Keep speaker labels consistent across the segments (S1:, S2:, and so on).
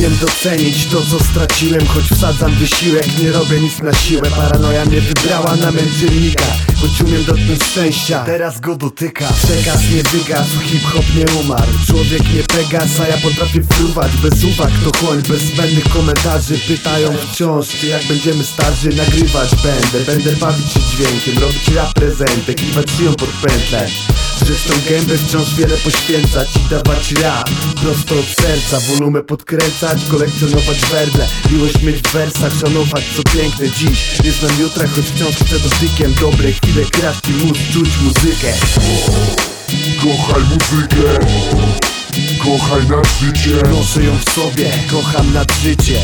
S1: docenić to co straciłem Choć wsadzam wysiłek, nie robię nic na siłę. Paranoja mnie wybrała na męczennika Choć umiem dotknąć szczęścia, teraz go dotyka Przekaz nie wygasł, hip-hop nie umarł. Człowiek nie Pegas, a ja potrafię fruwać. Bez uwag to chłoń, bez zbędnych komentarzy. Pytają wciąż, czy jak będziemy starzy Nagrywać będę, będę bawić się dźwiękiem Robić rap prezenty, kiwać szyją pod pętlę Zresztą gębę wciąż wiele poświęcać i dawać rap Prosto od serca, wolumę podkręcać, kolekcjonować werble Miłość mieć w wersach, szanować co piękne dziś. Nie znam jutra, choć wciąż chcę dotykiem Dobre chwile kraść i móc czuć muzykę.
S2: Kochaj muzykę Kochaj na życie
S1: Noszę ją w sobie, kocham nad życie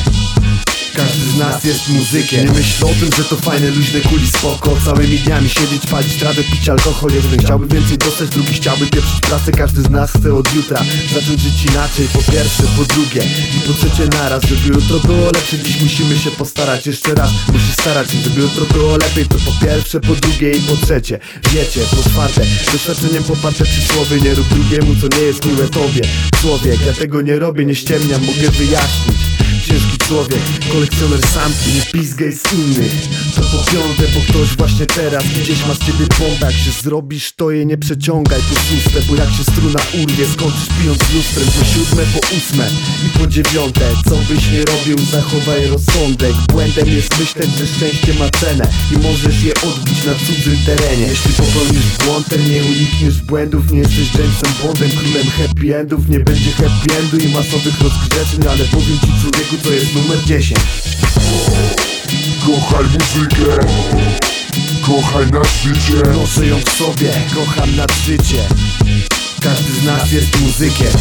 S1: każdy z nas jest muzykiem. Nie myśl o tym, że to fajne, luźne kuli spoko. Całymi dniami siedzieć, palić trawę, pić alkohol. Jeden chciałby więcej dostać, drugi chciałby pieprzyć pracę. Każdy z nas chce od jutra zacząć żyć inaczej. Po pierwsze, po drugie i po trzecie naraz. Żeby jutro było lepsze, dziś musimy się postarać. Jeszcze raz, musisz starać się, żeby jutro było lepiej. To po pierwsze, po drugie i po trzecie. Wiecie, po czwarte, doświadczeniem poparte przysłowie. Nie rób drugiemu, co nie jest miłe tobie. Człowiek, ja tego nie robię, nie ściemniam, mogę wyjaśnić człowiek, kolekcjoner samki, nie pizgaj z innych To po piąte, bo ktoś właśnie teraz Gdzieś ma z ciebie pompę, jak się zrobisz to je nie przeciągaj po szóste Bo jak się struna urwie, skończysz pijąc lustrem Po siódme, po ósme i po dziewiąte. Co byś nie robił, zachowaj rozsądek. Błędem jest myśleć, że szczęście ma cenę I możesz je odbić na cudzym terenie. Jeśli popełnisz błąd, ten nie unikniesz błędów. Nie jesteś Jamesem Bondem, królem happy endów. Nie będzie happy endu i masowych rozgrzeczeń Ale powiem ci człowieku, to jest numer 10
S2: Kochaj muzykę. Kochaj na życie
S1: Noszę ją w sobie, kocham nad życie Każdy z nas jest muzykiem